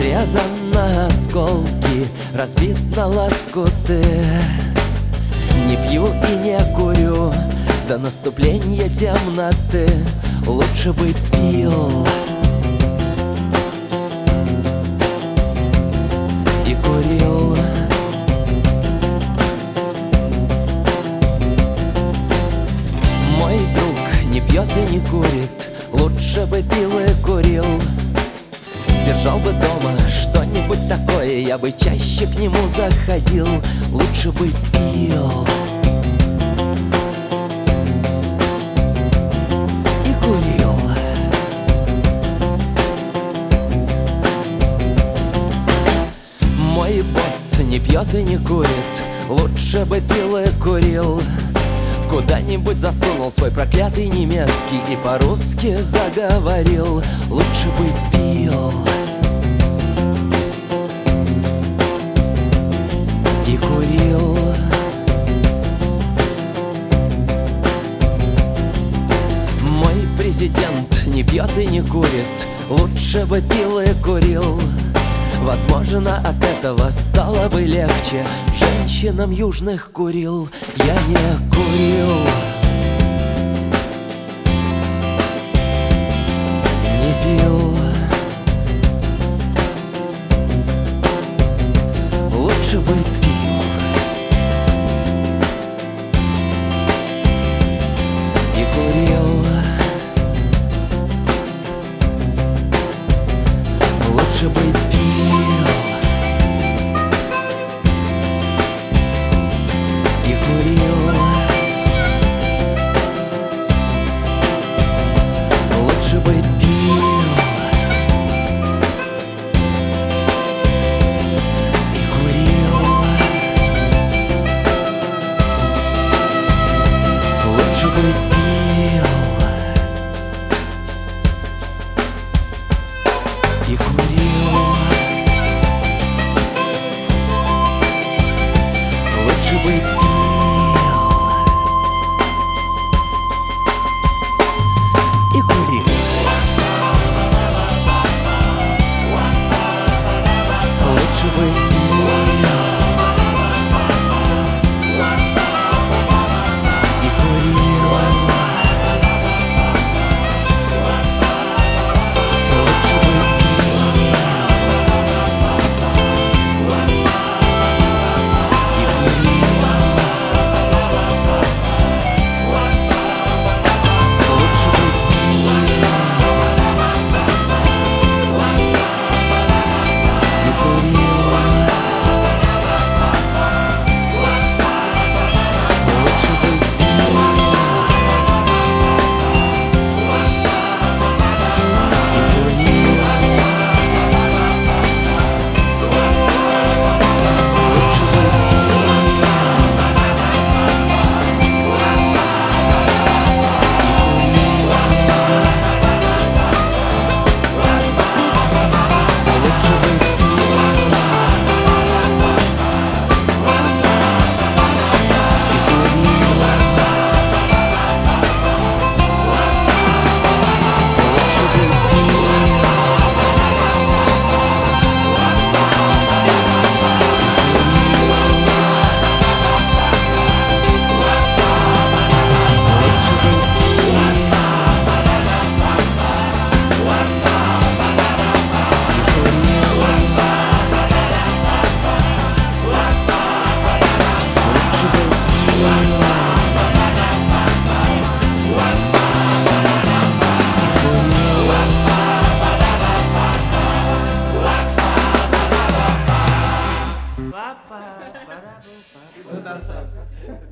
Разрезан на осколки, разбит на лоскуты. Не пью и не курю до наступления темноты. Лучше бы пил. И курил. Мой друг не пьет и не курит Лучше бы пил и курил Держал бы дома. Что-нибудь такое Я бы чаще к нему заходил. Лучше бы пил. И курил. Мой босс не пьет и не курит. Лучше бы пил и курил Куда-нибудь засунул свой проклятый немецкий И по-русски заговорил. Лучше бы пил. И курил. Мой президент не пьет и не курит. Лучше бы пил и курил Возможно, от этого стало бы легче. Женщинам южных курил Я не курил. Не пил. Лучше бы пил. И курил. Лучше бы Thank you pa, para, para, para.